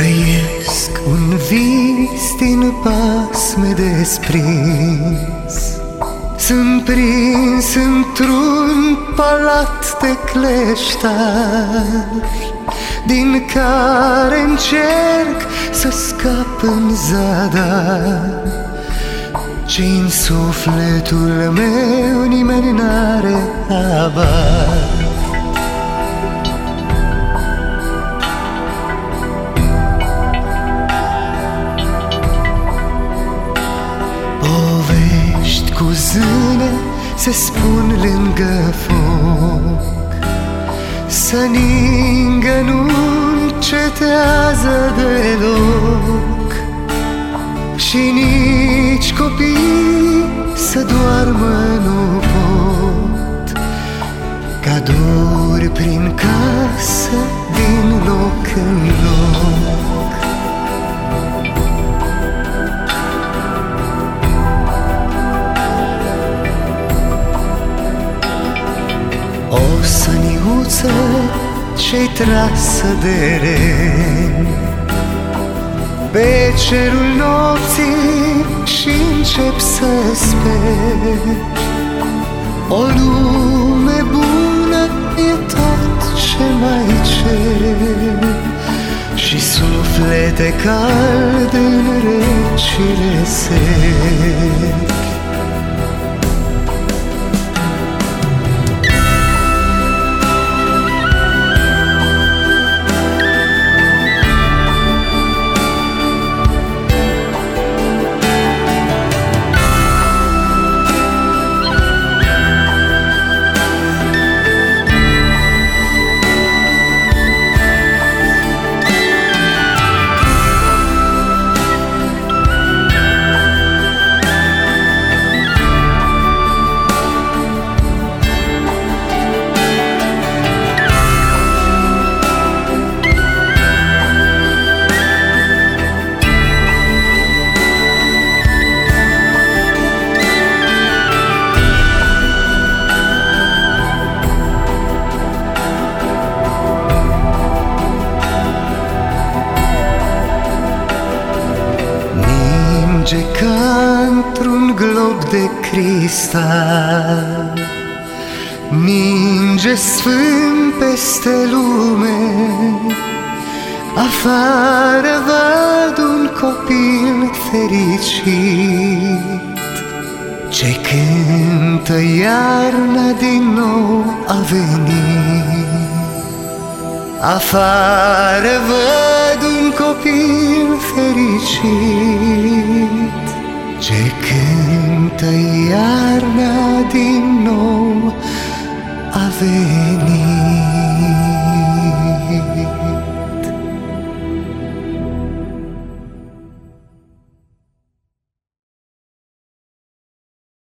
Trăiesc un vis din pasme desprins. Sunt prins într-un palat de cleștar Din care încerc să scap în zadar. Ce în sufletul meu nimeni n-are abar se spun lângă foc. Să ningă nu încetează deloc. Și nici copii să doarmă nu pot. Ca dor prin casă din loc în loc O săniuță ce-i trasă de ren. Pe cerul nopții și încep să sper O lume bună e tot ce mai cer Și suflete calde în recile seri Merge ca într-un glob de cristal. Ninge sfânt peste lume Afară văd un copil fericit. Ce cântă iarna din nou a venit. Afară văd un copil fericit Ce cântă iarna din nou? A venit